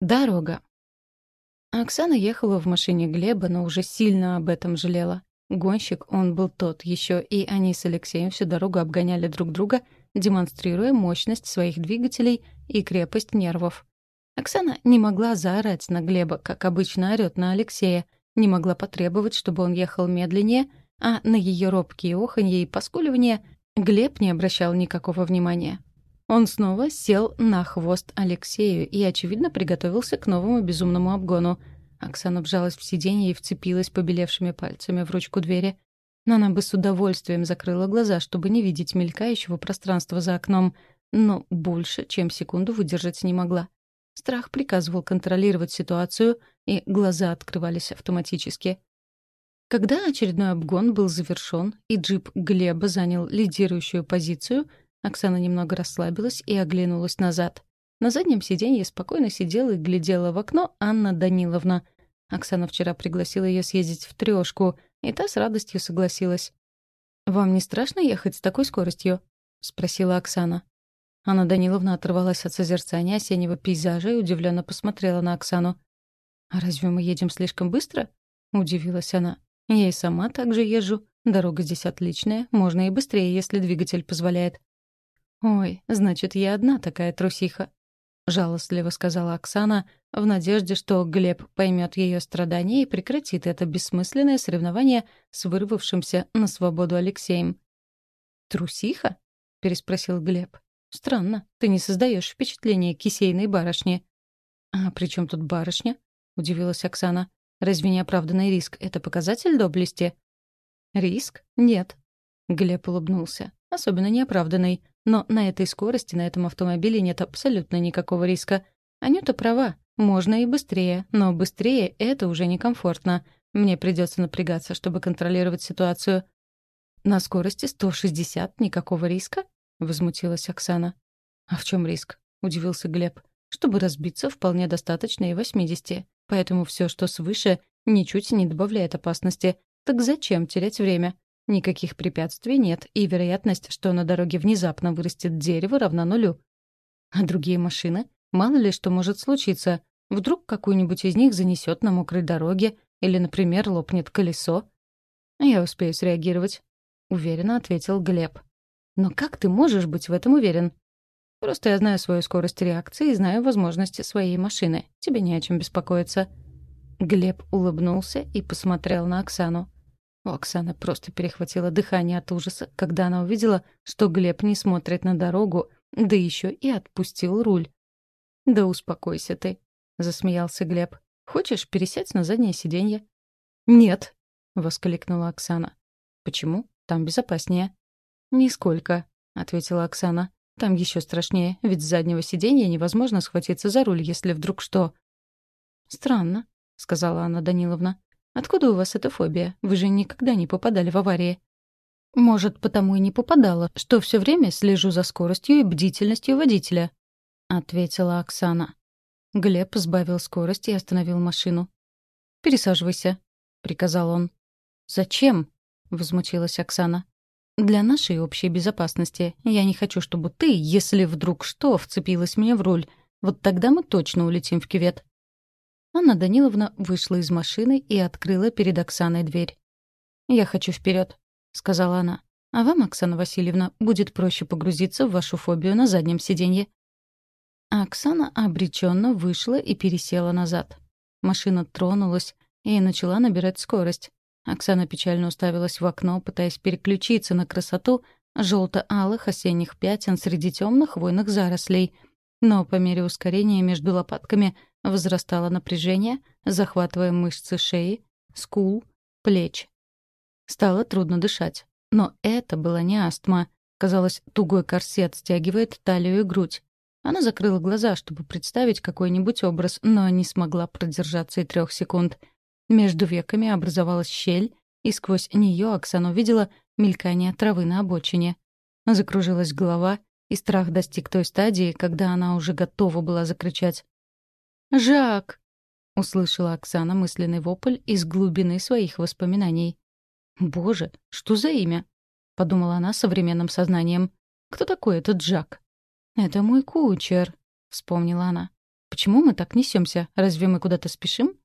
Дорога. Оксана ехала в машине Глеба, но уже сильно об этом жалела. Гонщик он был тот еще, и они с Алексеем всю дорогу обгоняли друг друга, демонстрируя мощность своих двигателей и крепость нервов. Оксана не могла заорать на Глеба, как обычно орёт на Алексея, не могла потребовать, чтобы он ехал медленнее, а на ее робкие оханье и поскуливания Глеб не обращал никакого внимания. Он снова сел на хвост Алексею и, очевидно, приготовился к новому безумному обгону. Оксана вжалась в сиденье и вцепилась побелевшими пальцами в ручку двери. Но она бы с удовольствием закрыла глаза, чтобы не видеть мелькающего пространства за окном, но больше, чем секунду выдержать не могла. Страх приказывал контролировать ситуацию, и глаза открывались автоматически. Когда очередной обгон был завершён, и джип Глеба занял лидирующую позицию — Оксана немного расслабилась и оглянулась назад. На заднем сиденье спокойно сидела и глядела в окно Анна Даниловна. Оксана вчера пригласила ее съездить в трёшку, и та с радостью согласилась. «Вам не страшно ехать с такой скоростью?» — спросила Оксана. Анна Даниловна оторвалась от созерцания осеннего пейзажа и удивленно посмотрела на Оксану. «А разве мы едем слишком быстро?» — удивилась она. «Я и сама так же езжу. Дорога здесь отличная, можно и быстрее, если двигатель позволяет. «Ой, значит, я одна такая трусиха», — жалостливо сказала Оксана, в надежде, что Глеб поймет ее страдания и прекратит это бессмысленное соревнование с вырвавшимся на свободу Алексеем. «Трусиха?» — переспросил Глеб. «Странно, ты не создаешь впечатление кисейной барышни». «А при чем тут барышня?» — удивилась Оксана. «Разве неоправданный риск — это показатель доблести?» «Риск? Нет». Глеб улыбнулся. «Особенно неоправданный. Но на этой скорости на этом автомобиле нет абсолютно никакого риска. Анюта права. Можно и быстрее, но быстрее — это уже некомфортно. Мне придется напрягаться, чтобы контролировать ситуацию. «На скорости 160 никакого риска?» — возмутилась Оксана. «А в чем риск?» — удивился Глеб. «Чтобы разбиться, вполне достаточно и 80. Поэтому все, что свыше, ничуть не добавляет опасности. Так зачем терять время? Никаких препятствий нет, и вероятность, что на дороге внезапно вырастет дерево, равна нулю. А другие машины? Мало ли что может случиться. Вдруг какую-нибудь из них занесет на мокрой дороге или, например, лопнет колесо. «Я успею среагировать», — уверенно ответил Глеб. «Но как ты можешь быть в этом уверен?» «Просто я знаю свою скорость реакции и знаю возможности своей машины. Тебе не о чем беспокоиться». Глеб улыбнулся и посмотрел на Оксану. У Оксаны просто перехватило дыхание от ужаса, когда она увидела, что Глеб не смотрит на дорогу, да еще и отпустил руль. «Да успокойся ты», — засмеялся Глеб. «Хочешь пересесть на заднее сиденье?» «Нет», — воскликнула Оксана. «Почему? Там безопаснее». «Нисколько», — ответила Оксана. «Там еще страшнее, ведь с заднего сиденья невозможно схватиться за руль, если вдруг что». «Странно», — сказала Анна Даниловна. Откуда у вас эта фобия? Вы же никогда не попадали в аварии. Может, потому и не попадала, что все время слежу за скоростью и бдительностью водителя, ответила Оксана. Глеб сбавил скорость и остановил машину. «Пересаживайся», — приказал он. «Зачем?» — возмутилась Оксана. «Для нашей общей безопасности. Я не хочу, чтобы ты, если вдруг что, вцепилась мне в руль. Вот тогда мы точно улетим в кювет». Анна Даниловна вышла из машины и открыла перед Оксаной дверь. «Я хочу вперед, сказала она. «А вам, Оксана Васильевна, будет проще погрузиться в вашу фобию на заднем сиденье». Оксана обреченно вышла и пересела назад. Машина тронулась и начала набирать скорость. Оксана печально уставилась в окно, пытаясь переключиться на красоту желто-алых осенних пятен среди темных хвойных зарослей. Но по мере ускорения между лопатками — Возрастало напряжение, захватывая мышцы шеи, скул, плеч. Стало трудно дышать. Но это была не астма. Казалось, тугой корсет стягивает талию и грудь. Она закрыла глаза, чтобы представить какой-нибудь образ, но не смогла продержаться и трех секунд. Между веками образовалась щель, и сквозь нее Оксана увидела мелькание травы на обочине. Закружилась голова, и страх достиг той стадии, когда она уже готова была закричать. «Жак!» — услышала Оксана мысленный вопль из глубины своих воспоминаний. «Боже, что за имя?» — подумала она современным сознанием. «Кто такой этот Жак?» «Это мой кучер», — вспомнила она. Почему мы так несемся? Разве мы куда-то спешим?»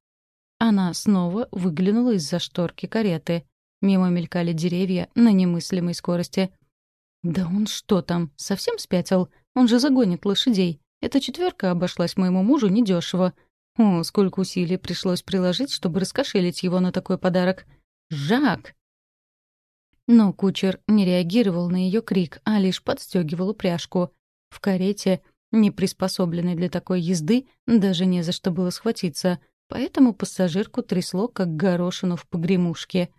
Она снова выглянула из-за шторки кареты. Мимо мелькали деревья на немыслимой скорости. «Да он что там, совсем спятил? Он же загонит лошадей. Эта четверка обошлась моему мужу недешево. О, сколько усилий пришлось приложить, чтобы раскошелить его на такой подарок. Жак!» Но кучер не реагировал на ее крик, а лишь подстегивал упряжку. В карете, не приспособленной для такой езды, даже не за что было схватиться, поэтому пассажирку трясло, как горошину в погремушке.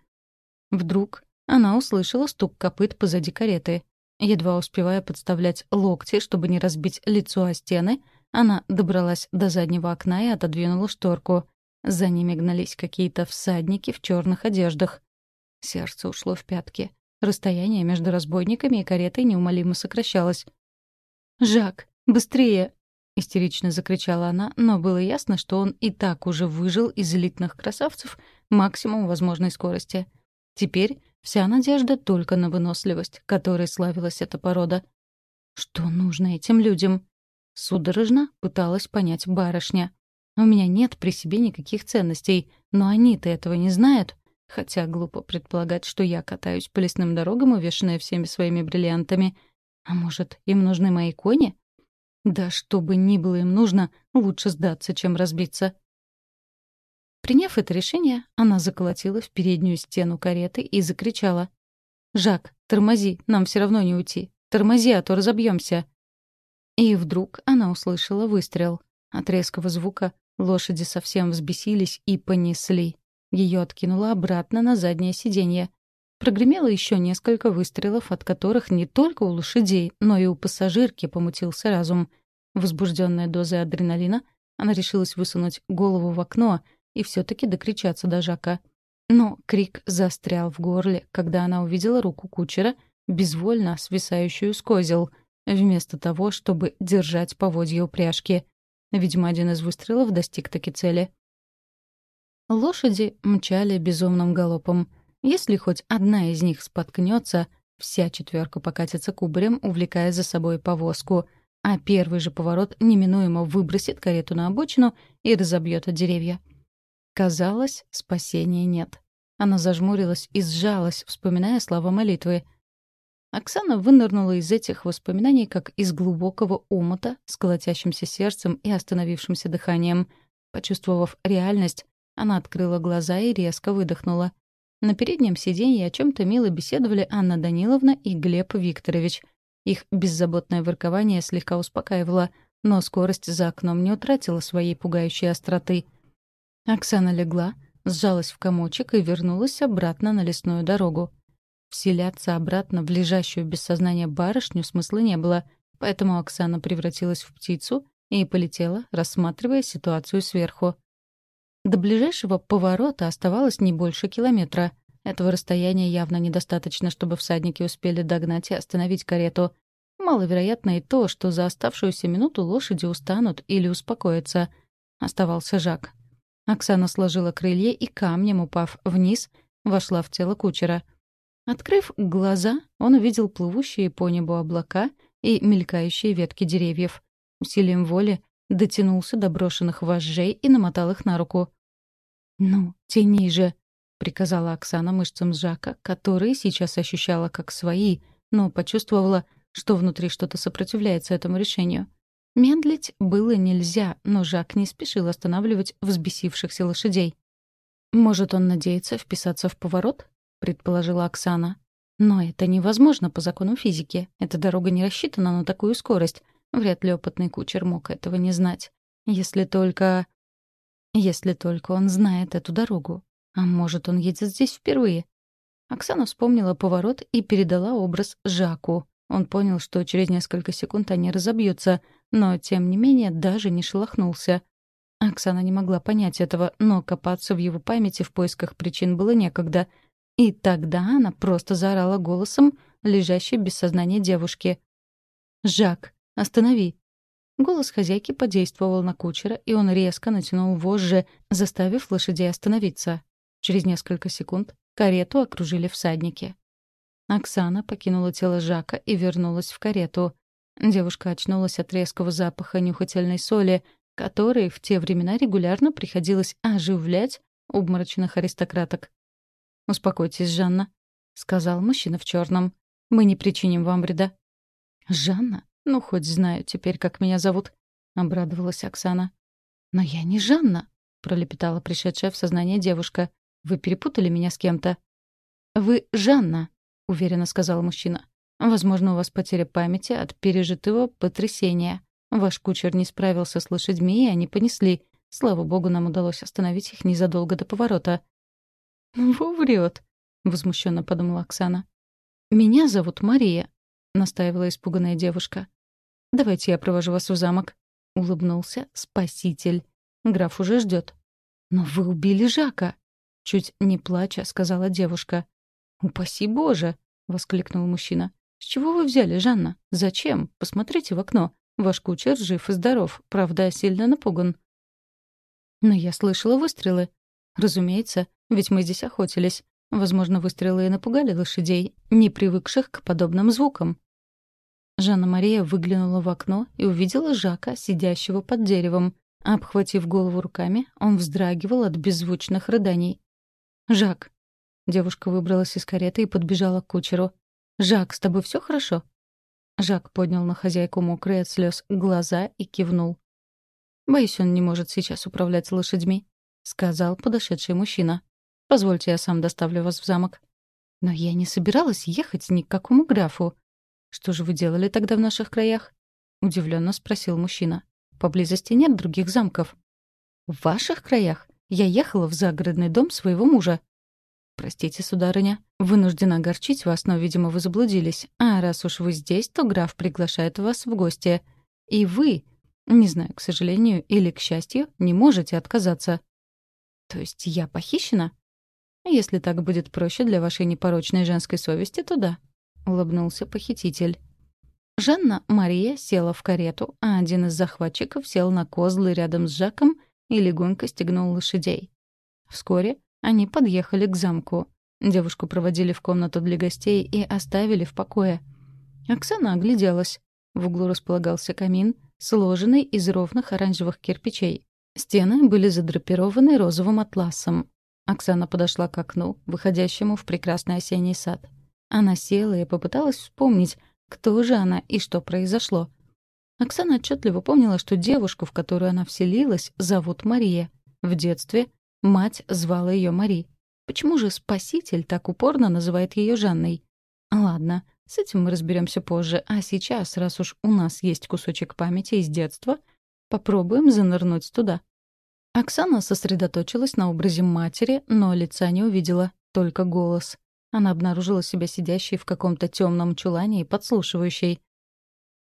Вдруг она услышала стук копыт позади кареты. Едва успевая подставлять локти, чтобы не разбить лицо о стены, она добралась до заднего окна и отодвинула шторку. За ними гнались какие-то всадники в черных одеждах. Сердце ушло в пятки. Расстояние между разбойниками и каретой неумолимо сокращалось. «Жак, быстрее!» — истерично закричала она, но было ясно, что он и так уже выжил из элитных красавцев максимум возможной скорости. Теперь Вся надежда только на выносливость, которой славилась эта порода. Что нужно этим людям? Судорожно пыталась понять барышня. У меня нет при себе никаких ценностей, но они-то этого не знают. Хотя глупо предполагать, что я катаюсь по лесным дорогам, увешанная всеми своими бриллиантами. А может, им нужны мои кони? Да что бы ни было им нужно, лучше сдаться, чем разбиться. Приняв это решение, она заколотила в переднюю стену кареты и закричала. «Жак, тормози, нам все равно не уйти. Тормози, а то разобьемся. И вдруг она услышала выстрел. От резкого звука лошади совсем взбесились и понесли. Ее откинуло обратно на заднее сиденье. Прогремело еще несколько выстрелов, от которых не только у лошадей, но и у пассажирки помутился разум. Возбужденная дозой адреналина, она решилась высунуть голову в окно — и все таки докричаться до Жака. Но крик застрял в горле, когда она увидела руку кучера, безвольно свисающую с козел, вместо того, чтобы держать поводья упряжки. Видимо, один из выстрелов достиг таки цели. Лошади мчали безумным галопом. Если хоть одна из них споткнется, вся четверка покатится кубарем, увлекая за собой повозку, а первый же поворот неминуемо выбросит карету на обочину и разобьет деревья. Казалось, спасения нет. Она зажмурилась и сжалась, вспоминая слова молитвы. Оксана вынырнула из этих воспоминаний, как из глубокого омута с колотящимся сердцем и остановившимся дыханием. Почувствовав реальность, она открыла глаза и резко выдохнула. На переднем сиденье о чем то мило беседовали Анна Даниловна и Глеб Викторович. Их беззаботное воркование слегка успокаивало, но скорость за окном не утратила своей пугающей остроты — Оксана легла, сжалась в комочек и вернулась обратно на лесную дорогу. Вселяться обратно в лежащую без сознания барышню смысла не было, поэтому Оксана превратилась в птицу и полетела, рассматривая ситуацию сверху. До ближайшего поворота оставалось не больше километра. Этого расстояния явно недостаточно, чтобы всадники успели догнать и остановить карету. Маловероятно и то, что за оставшуюся минуту лошади устанут или успокоятся. Оставался Жак. Оксана сложила крылья и камнем, упав вниз, вошла в тело кучера. Открыв глаза, он увидел плывущие по небу облака и мелькающие ветки деревьев. Усилием воли дотянулся до брошенных вожжей и намотал их на руку. «Ну, тяни же!» — приказала Оксана мышцам Жака, которые сейчас ощущала как свои, но почувствовала, что внутри что-то сопротивляется этому решению. Медлить было нельзя, но Жак не спешил останавливать взбесившихся лошадей. «Может, он надеется вписаться в поворот?» — предположила Оксана. «Но это невозможно по законам физики. Эта дорога не рассчитана на такую скорость. Вряд ли опытный кучер мог этого не знать. Если только... Если только он знает эту дорогу. А может, он едет здесь впервые?» Оксана вспомнила поворот и передала образ Жаку. Он понял, что через несколько секунд они разобьются, но, тем не менее, даже не шелохнулся. Оксана не могла понять этого, но копаться в его памяти в поисках причин было некогда. И тогда она просто заорала голосом лежащей без сознания девушки. «Жак, останови!» Голос хозяйки подействовал на кучера, и он резко натянул вожжи, заставив лошадей остановиться. Через несколько секунд карету окружили всадники. Оксана покинула тело Жака и вернулась в карету. Девушка очнулась от резкого запаха нюхательной соли, которой в те времена регулярно приходилось оживлять обморочных аристократок. «Успокойтесь, Жанна», — сказал мужчина в черном. «Мы не причиним вам вреда». «Жанна? Ну, хоть знаю теперь, как меня зовут», — обрадовалась Оксана. «Но я не Жанна», — пролепетала пришедшая в сознание девушка. «Вы перепутали меня с кем-то». «Вы Жанна», — уверенно сказал мужчина. «Возможно, у вас потеря памяти от пережитого потрясения. Ваш кучер не справился с лошадьми, и они понесли. Слава богу, нам удалось остановить их незадолго до поворота». «Во врет», — возмущенно подумала Оксана. «Меня зовут Мария», — настаивала испуганная девушка. «Давайте я провожу вас в замок», — улыбнулся спаситель. «Граф уже ждет. «Но вы убили Жака», — чуть не плача сказала девушка. «Упаси Боже!» — воскликнул мужчина. «С чего вы взяли, Жанна? Зачем? Посмотрите в окно. Ваш кучер жив и здоров, правда, сильно напуган». «Но я слышала выстрелы». «Разумеется, ведь мы здесь охотились. Возможно, выстрелы и напугали лошадей, не привыкших к подобным звукам». Жанна-Мария выглянула в окно и увидела Жака, сидящего под деревом. Обхватив голову руками, он вздрагивал от беззвучных рыданий. «Жак!» Девушка выбралась из кареты и подбежала к кучеру. «Жак, с тобой все хорошо?» Жак поднял на хозяйку мокрые от слез глаза и кивнул. «Боюсь, он не может сейчас управлять лошадьми», — сказал подошедший мужчина. «Позвольте, я сам доставлю вас в замок». «Но я не собиралась ехать ни к какому графу». «Что же вы делали тогда в наших краях?» — удивленно спросил мужчина. «Поблизости нет других замков». «В ваших краях? Я ехала в загородный дом своего мужа». «Простите, сударыня, вынуждена огорчить вас, но, видимо, вы заблудились. А раз уж вы здесь, то граф приглашает вас в гости. И вы, не знаю, к сожалению или к счастью, не можете отказаться». «То есть я похищена?» «Если так будет проще для вашей непорочной женской совести, то да», — улыбнулся похититель. Жанна Мария села в карету, а один из захватчиков сел на козлы рядом с Жаком и легонько стегнул лошадей. Вскоре они подъехали к замку. Девушку проводили в комнату для гостей и оставили в покое. Оксана огляделась. В углу располагался камин, сложенный из ровных оранжевых кирпичей. Стены были задрапированы розовым атласом. Оксана подошла к окну, выходящему в прекрасный осенний сад. Она села и попыталась вспомнить, кто же она и что произошло. Оксана отчетливо помнила, что девушку, в которую она вселилась, зовут Мария. В детстве Мать звала ее Мари. Почему же Спаситель так упорно называет ее Жанной? Ладно, с этим мы разберемся позже, а сейчас, раз уж у нас есть кусочек памяти из детства, попробуем занырнуть туда. Оксана сосредоточилась на образе матери, но лица не увидела, только голос. Она обнаружила себя сидящей в каком-то темном чулане и подслушивающей.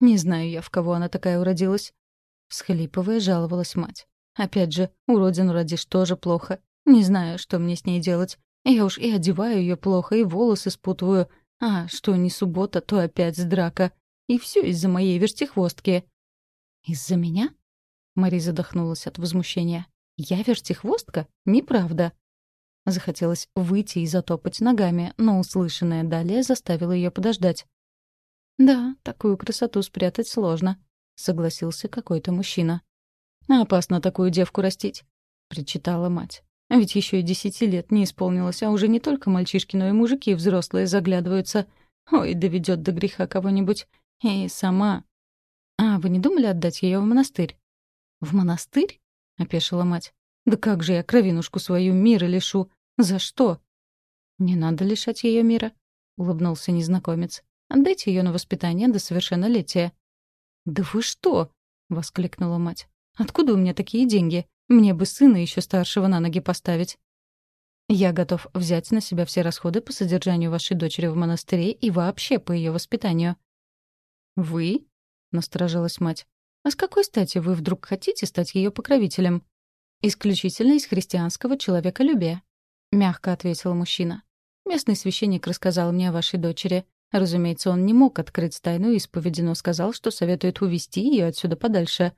«Не знаю я, в кого она такая уродилась», — всхлипывая, жаловалась мать. Опять же, уродину родишь тоже плохо. Не знаю, что мне с ней делать. Я уж и одеваю ее плохо, и волосы спутываю. А что не суббота, то опять драка. И все из-за моей вертихвостки. «Из-за меня?» Мари задохнулась от возмущения. «Я вертихвостка? Неправда». Захотелось выйти и затопать ногами, но услышанное далее заставило ее подождать. «Да, такую красоту спрятать сложно», — согласился какой-то мужчина. «Опасно такую девку растить», — причитала мать. «Ведь еще и десяти лет не исполнилось, а уже не только мальчишки, но и мужики взрослые заглядываются. Ой, доведет до греха кого-нибудь. И сама...» «А, вы не думали отдать ее в монастырь?» «В монастырь?» — опешила мать. «Да как же я кровинушку свою мира лишу? За что?» «Не надо лишать ее мира», — улыбнулся незнакомец. «Отдайте ее на воспитание до совершеннолетия». «Да вы что?» — воскликнула мать. Откуда у меня такие деньги? Мне бы сына еще старшего на ноги поставить. Я готов взять на себя все расходы по содержанию вашей дочери в монастыре и вообще по ее воспитанию». «Вы?» — насторожилась мать. «А с какой стати вы вдруг хотите стать ее покровителем?» «Исключительно из христианского человеколюбия», — мягко ответил мужчина. «Местный священник рассказал мне о вашей дочери. Разумеется, он не мог открыть тайну исповеди, но сказал, что советует увести ее отсюда подальше.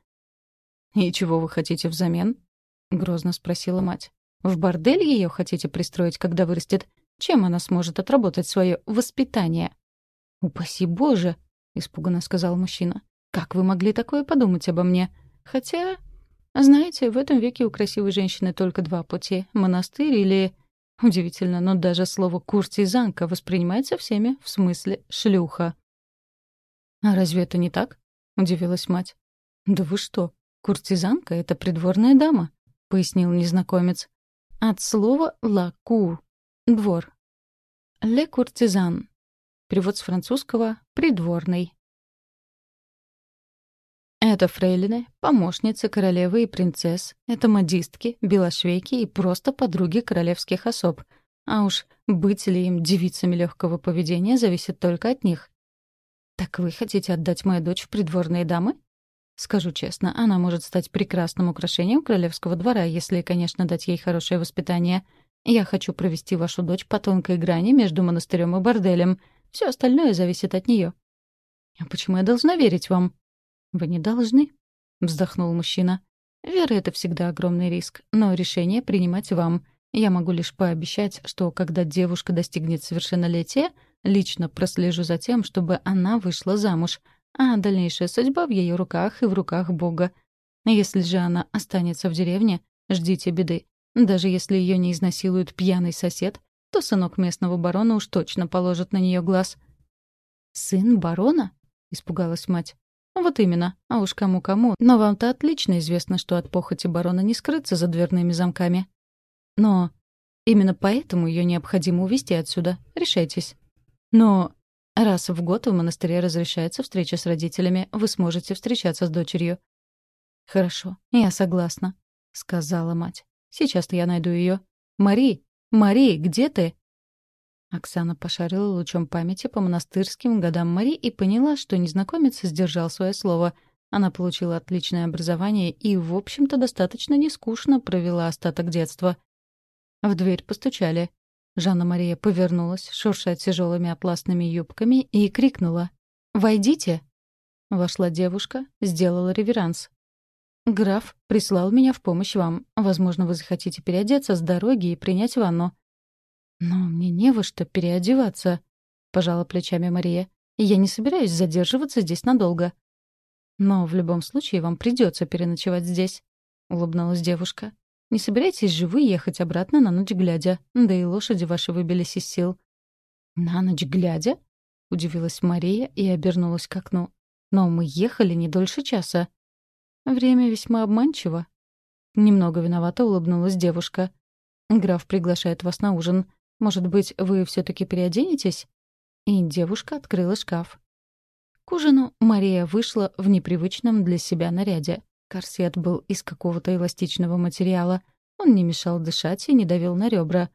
«И чего вы хотите взамен?» — грозно спросила мать. «В бордель ее хотите пристроить, когда вырастет? Чем она сможет отработать свое воспитание?» «Упаси Боже!» — испуганно сказал мужчина. «Как вы могли такое подумать обо мне? Хотя...» Знаете, в этом веке у красивой женщины только два пути — монастырь или... Удивительно, но даже слово «куртизанка» воспринимается всеми в смысле «шлюха». «А разве это не так?» — удивилась мать. «Да вы что, куртизанка — это придворная дама», — пояснил незнакомец. «От слова «ла-кур» — двор». «Ле куртизан» — перевод с французского «придворный». Это фрейлины, помощницы королевы и принцесс, это модистки, белошвейки и просто подруги королевских особ. А уж быть ли им девицами легкого поведения зависит только от них. «Так вы хотите отдать мою дочь в придворные дамы?» Скажу честно, она может стать прекрасным украшением королевского двора, если, конечно, дать ей хорошее воспитание. Я хочу провести вашу дочь по тонкой грани между монастырем и борделем. Все остальное зависит от нее. «А почему я должна верить вам?» «Вы не должны», — вздохнул мужчина. «Вера — это всегда огромный риск, но решение принимать вам. Я могу лишь пообещать, что когда девушка достигнет совершеннолетия, лично прослежу за тем, чтобы она вышла замуж, а дальнейшая судьба в ее руках и в руках Бога. Если же она останется в деревне, ждите беды. Даже если ее не изнасилует пьяный сосед, то сынок местного барона уж точно положит на нее глаз». «Сын барона?» — испугалась мать. «Вот именно. А уж кому-кому. Но вам-то отлично известно, что от похоти барона не скрыться за дверными замками. Но именно поэтому ее необходимо увезти отсюда. Решайтесь. Но раз в год в монастыре разрешается встреча с родителями, вы сможете встречаться с дочерью». «Хорошо, я согласна», — сказала мать. «Сейчас-то я найду ее. Мари! Мари, где ты?» Оксана пошарила лучом памяти по монастырским годам Мари и поняла, что незнакомец сдержал свое слово. Она получила отличное образование и, в общем-то, достаточно нескучно провела остаток детства. В дверь постучали. Жанна-Мария повернулась, шурша тяжелыми атласными юбками, и крикнула «Войдите!». Вошла девушка, сделала реверанс. «Граф прислал меня в помощь вам. Возможно, вы захотите переодеться с дороги и принять ванну. «Но мне не во что переодеваться», — пожала плечами Мария. «Я не собираюсь задерживаться здесь надолго». «Но в любом случае вам придется переночевать здесь», — улыбнулась девушка. «Не собирайтесь же вы ехать обратно на ночь глядя, да и лошади ваши выбились из сил». «На ночь глядя?» — удивилась Мария и обернулась к окну. «Но мы ехали не дольше часа». «Время весьма обманчиво». Немного виновато улыбнулась девушка. «Граф приглашает вас на ужин. Может быть, вы все таки переоденетесь?» И девушка открыла шкаф. К ужину Мария вышла в непривычном для себя наряде. Корсет был из какого-то эластичного материала. Он не мешал дышать и не давил на ребра.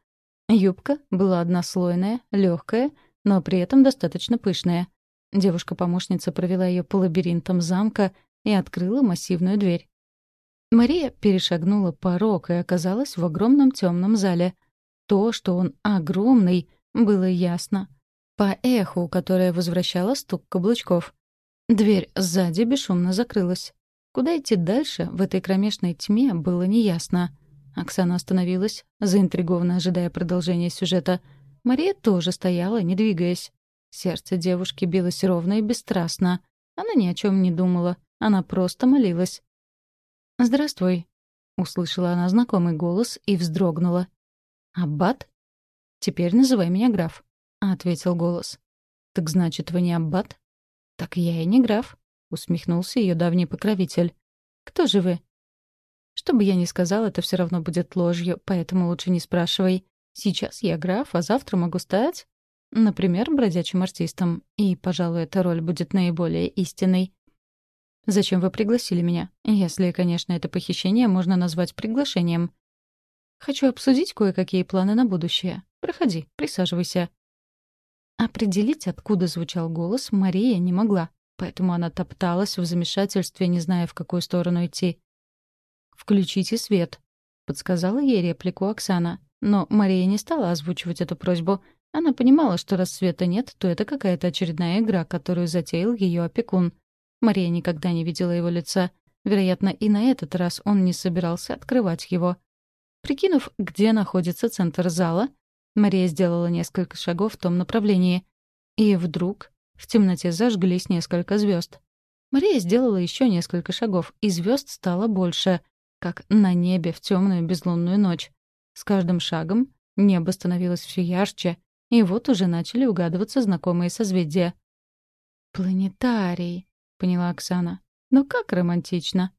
Юбка была однослойная, легкая, но при этом достаточно пышная. Девушка-помощница провела ее по лабиринтам замка и открыла массивную дверь. Мария перешагнула порог и оказалась в огромном темном зале. То, что он огромный, было ясно. По эху, которое возвращало стук каблучков. Дверь сзади бесшумно закрылась. Куда идти дальше в этой кромешной тьме было неясно. Оксана остановилась, заинтригованно ожидая продолжения сюжета. Мария тоже стояла, не двигаясь. Сердце девушки билось ровно и бесстрастно. Она ни о чем не думала. Она просто молилась. «Здравствуй», — услышала она знакомый голос и вздрогнула. «Аббат?» «Теперь называй меня граф», — ответил голос. «Так значит, вы не аббат?» «Так я и не граф», — усмехнулся ее давний покровитель. «Кто же вы?» «Что бы я ни сказал, это все равно будет ложью, поэтому лучше не спрашивай. Сейчас я граф, а завтра могу стать, например, бродячим артистом, и, пожалуй, эта роль будет наиболее истинной. Зачем вы пригласили меня? Если, конечно, это похищение можно назвать приглашением. Хочу обсудить кое-какие планы на будущее. Проходи, присаживайся». Определить, откуда звучал голос, Мария не могла, поэтому она топталась в замешательстве, не зная, в какую сторону идти. «Включите свет», — подсказала ей реплику Оксана. Но Мария не стала озвучивать эту просьбу. Она понимала, что раз света нет, то это какая-то очередная игра, которую затеял ее опекун. Мария никогда не видела его лица. Вероятно, и на этот раз он не собирался открывать его. Прикинув, где находится центр зала, Мария сделала несколько шагов в том направлении. И вдруг в темноте зажглись несколько звезд. Мария сделала еще несколько шагов, и звезд стало больше. как на небе в темную безлунную ночь. С каждым шагом небо становилось все ярче, и вот уже начали угадываться знакомые созвездия. «Планетарий», — поняла Оксана. «Но как романтично!»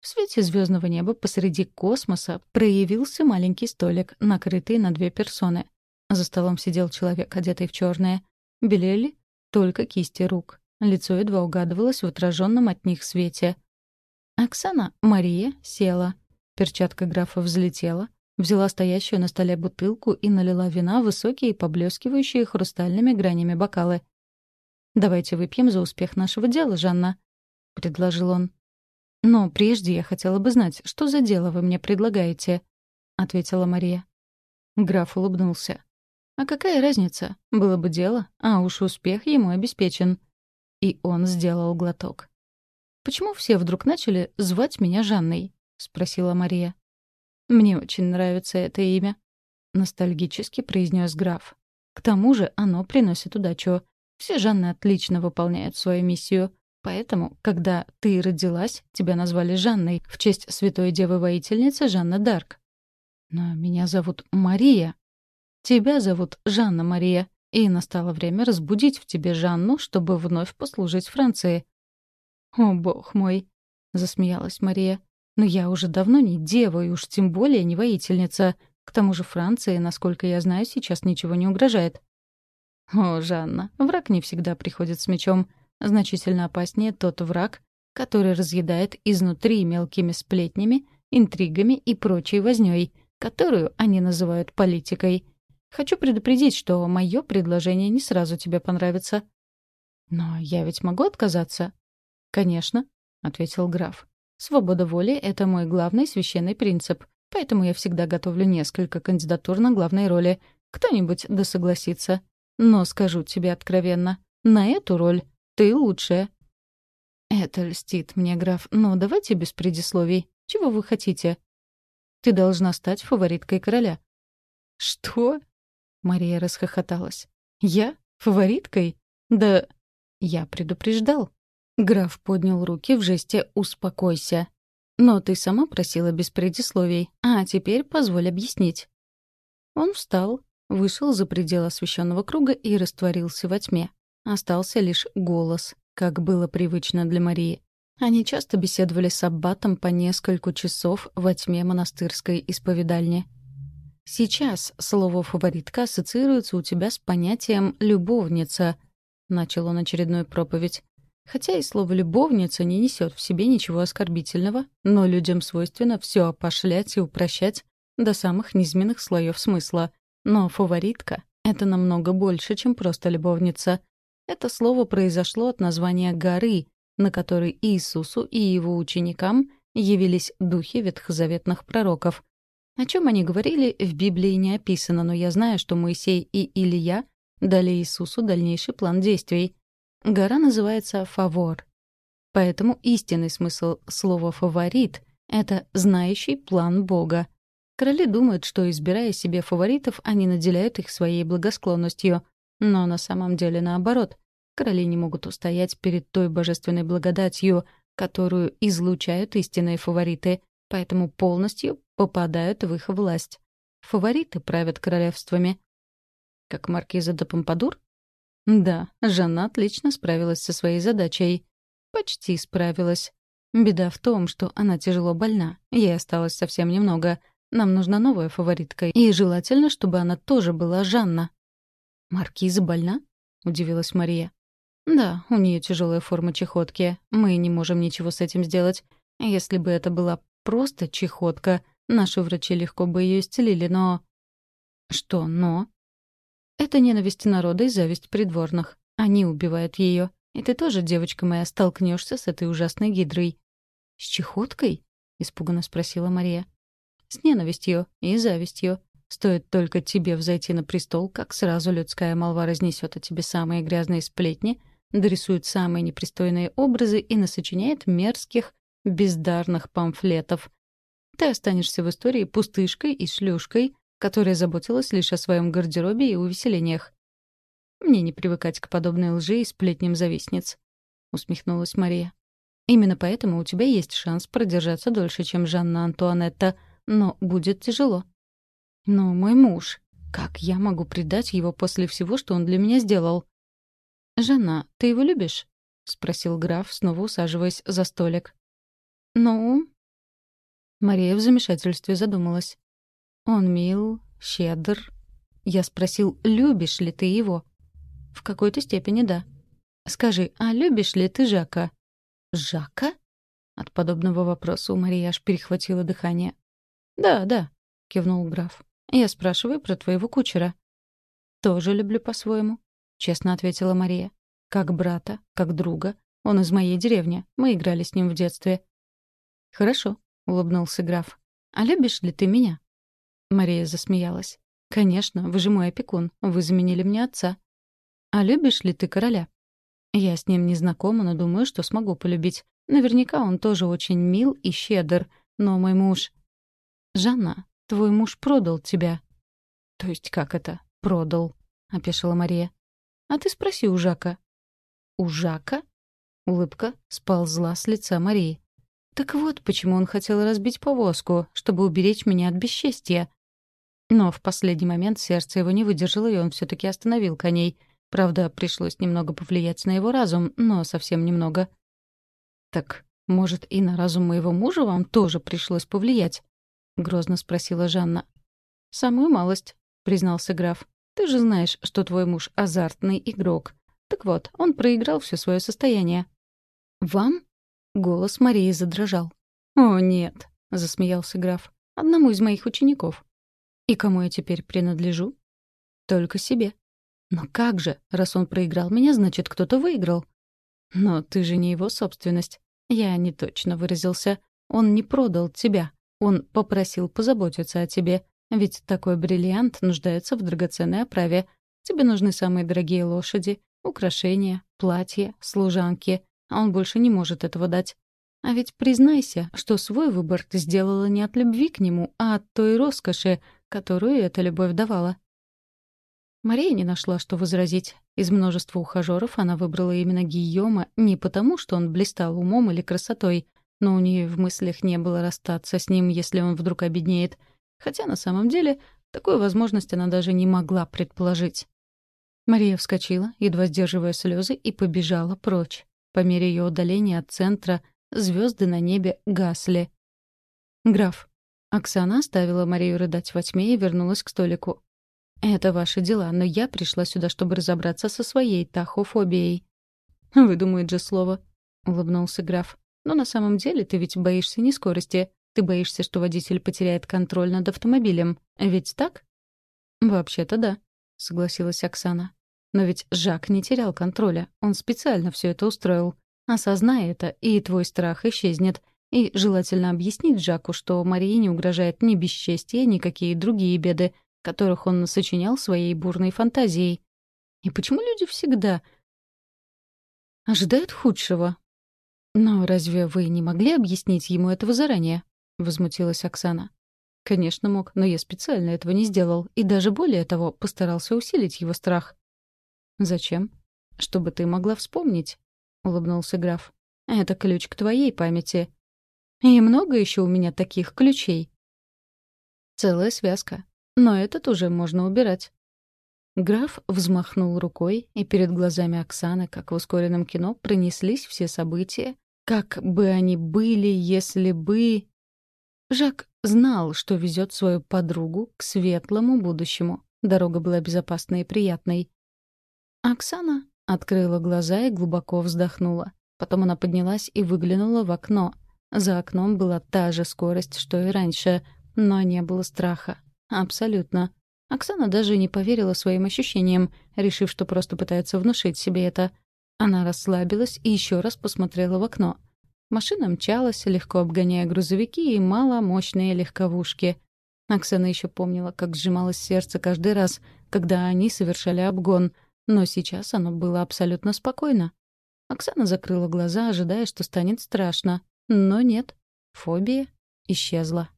В свете звездного неба посреди космоса проявился маленький столик, накрытый на две персоны. За столом сидел человек, одетый в черное. Белели только кисти рук. Лицо едва угадывалось в отраженном от них свете. Оксана, Мария, села. Перчатка графа взлетела, взяла стоящую на столе бутылку и налила вина в высокие, поблескивающие хрустальными гранями бокалы. «Давайте выпьем за успех нашего дела, Жанна», — предложил он. «Но прежде я хотела бы знать, что за дело вы мне предлагаете?» — ответила Мария. Граф улыбнулся. «А какая разница? Было бы дело, а уж успех ему обеспечен». И он сделал глоток. «Почему все вдруг начали звать меня Жанной?» — спросила Мария. «Мне очень нравится это имя», — ностальгически произнес граф. «К тому же оно приносит удачу. Все Жанны отлично выполняют свою миссию. Поэтому, когда ты родилась, тебя назвали Жанной в честь святой девы-воительницы Жанна Дарк. Но меня зовут Мария. Тебя зовут Жанна Мария. И настало время разбудить в тебе Жанну, чтобы вновь послужить Франции. «О, бог мой!» — засмеялась Мария. «Но я уже давно не дева и уж тем более не воительница. К тому же Франции, насколько я знаю, сейчас ничего не угрожает». «О, Жанна, враг не всегда приходит с мечом. Значительно опаснее тот враг, который разъедает изнутри мелкими сплетнями, интригами и прочей вознёй, которую они называют политикой. Хочу предупредить, что мое предложение не сразу тебе понравится». «Но я ведь могу отказаться?» «Конечно», — ответил граф. «Свобода воли — это мой главный священный принцип, поэтому я всегда готовлю несколько кандидатур на главной роли. Кто-нибудь да согласится. Но скажу тебе откровенно, на эту роль ты лучшая». «Это льстит мне, граф, но давайте без предисловий. Чего вы хотите?» «Ты должна стать фавориткой короля». «Что?» — Мария расхохоталась. «Я? Фавориткой? Да я предупреждал». Граф поднял руки в жесте «Успокойся». «Но ты сама просила без предисловий, а теперь позволь объяснить». Он встал, вышел за пределы освещенного круга и растворился во тьме. Остался лишь голос, как было привычно для Марии. Они часто беседовали с аббатом по несколько часов во тьме монастырской исповедальни. «Сейчас слово «фаворитка» ассоциируется у тебя с понятием «любовница», — начал он очередную проповедь. Хотя и слово «любовница» не несет в себе ничего оскорбительного, но людям свойственно все опошлять и упрощать до самых низменных слоев смысла. Но «фаворитка» — это намного больше, чем просто любовница. Это слово произошло от названия горы, на которой Иисусу и его ученикам явились духи ветхозаветных пророков. О чем они говорили, в Библии не описано, но я знаю, что Моисей и Илья дали Иисусу дальнейший план действий — Гора называется «фавор». Поэтому истинный смысл слова «фаворит» — это «знающий план Бога». Короли думают, что, избирая себе фаворитов, они наделяют их своей благосклонностью. Но на самом деле наоборот. Короли не могут устоять перед той божественной благодатью, которую излучают истинные фавориты, поэтому полностью попадают в их власть. Фавориты правят королевствами. Как маркиза де Помпадур? Да, Жанна отлично справилась со своей задачей. Почти справилась. Беда в том, что она тяжело больна. Ей осталось совсем немного. Нам нужна новая фаворитка. И желательно, чтобы она тоже была Жанна. «Маркиза больна?» — удивилась Мария. «Да, у нее тяжелая форма чехотки. Мы не можем ничего с этим сделать. Если бы это была просто чехотка, наши врачи легко бы ее исцелили, но...» «Что «но»?» Это ненависть народа и зависть придворных. Они убивают ее. И ты тоже, девочка моя, столкнешься с этой ужасной гидрой. — С чехоткой? — испуганно спросила Мария. — С ненавистью и завистью. Стоит только тебе взойти на престол, как сразу людская молва разнесет о тебе самые грязные сплетни, дорисует самые непристойные образы и насочиняет мерзких, бездарных памфлетов. Ты останешься в истории пустышкой и шлюшкой, которая заботилась лишь о своем гардеробе и увеселениях. «Мне не привыкать к подобной лжи и сплетням завистниц», — усмехнулась Мария. Именно поэтому у тебя есть шанс продержаться дольше, чем Жанна Антуанетта, но будет тяжело. Но мой муж, как я могу предать его после всего, что он для меня сделал? «Жанна, ты его любишь?» — спросил граф, снова усаживаясь за столик. «Ну?» Мария в замешательстве задумалась. «Он мил, щедр». Я спросил, любишь ли ты его? «В какой-то степени да». «Скажи, а любишь ли ты Жака?» «Жака?» От подобного вопроса у Марии аж перехватило дыхание. «Да, да», — кивнул граф. «Я спрашиваю про твоего кучера». «Тоже люблю по-своему», — честно ответила Мария. «Как брата, как друга. Он из моей деревни. Мы играли с ним в детстве». «Хорошо», — улыбнулся граф. «А любишь ли ты меня?» Мария засмеялась. «Конечно, вы же мой опекун. Вы заменили мне отца». «А любишь ли ты короля?» Я с ним не знакома, но думаю, что смогу полюбить. Наверняка он тоже очень мил и щедр, но мой муж... «Жанна, твой муж продал тебя». «То есть как это? Продал?» — опешила Мария. «А ты спроси у Жака». «У Жака?» Улыбка сползла с лица Марии. «Так вот, почему он хотел разбить повозку, чтобы уберечь меня от бесчестья». Но в последний момент сердце его не выдержало, и он все таки остановил коней — Правда, пришлось немного повлиять на его разум, но совсем немного. «Так, может, и на разум моего мужа вам тоже пришлось повлиять?» — грозно спросила Жанна. «Самую малость», — признался граф. «Ты же знаешь, что твой муж — азартный игрок. Так вот, он проиграл все свое состояние». «Вам?» — голос Марии задрожал. «О, нет», — засмеялся граф. «Одному из моих учеников». «И кому я теперь принадлежу?» «Только себе», но как же, раз он проиграл меня, значит, кто-то выиграл. Но ты же не его собственность. Я не точно выразился. Он не продал тебя. Он попросил позаботиться о тебе. Ведь такой бриллиант нуждается в драгоценной оправе. Тебе нужны самые дорогие лошади, украшения, платья, служанки. А он больше не может этого дать. А ведь признайся, что свой выбор ты сделала не от любви к нему, а от той роскоши, которую эта любовь давала. Мария не нашла, что возразить. Из множества ухажеров она выбрала именно Гийома не потому, что он блистал умом или красотой, но у нее в мыслях не было расстаться с ним, если он вдруг обеднеет. Хотя на самом деле такую возможность она даже не могла предположить. Мария вскочила, едва сдерживая слезы, и побежала прочь. По мере ее удаления от центра звезды на небе гасли. «Граф». Оксана оставила Марию рыдать во тьме и вернулась к столику. «Это ваши дела, но я пришла сюда, чтобы разобраться со своей тахофобией». «Выдумает же слово», — улыбнулся граф. «Но на самом деле ты ведь боишься не скорости. Ты боишься, что водитель потеряет контроль над автомобилем. Ведь так?» «Вообще-то да», — согласилась Оксана. «Но ведь Жак не терял контроля. Он специально все это устроил. Осознай это, и твой страх исчезнет. И желательно объяснить Жаку, что Марии не угрожает ни бесчестие, ни какие другие беды, которых он сочинял своей бурной фантазией. И почему люди всегда ожидают худшего? «Но разве вы не могли объяснить ему этого заранее?» — возмутилась Оксана. «Конечно мог, но я специально этого не сделал, и даже более того, постарался усилить его страх». «Зачем?» «Чтобы ты могла вспомнить», — улыбнулся граф. «Это ключ к твоей памяти». «И много еще у меня таких ключей». «Целая связка. Но этот уже можно убирать. Граф взмахнул рукой, и перед глазами Оксаны, как в ускоренном кино, пронеслись все события, как бы они были, если бы... Жак знал, что везет свою подругу к светлому будущему. Дорога была безопасной и приятной. Оксана открыла глаза и глубоко вздохнула. Потом она поднялась и выглянула в окно. За окном была та же скорость, что и раньше, но не было страха. Абсолютно. Оксана даже не поверила своим ощущениям, решив, что просто пытается внушить себе это. Она расслабилась и еще раз посмотрела в окно. Машина мчалась, легко обгоняя грузовики и маломощные легковушки. Оксана еще помнила, как сжималось сердце каждый раз, когда они совершали обгон, но сейчас оно было абсолютно спокойно. Оксана закрыла глаза, ожидая, что станет страшно. Но нет, фобия исчезла.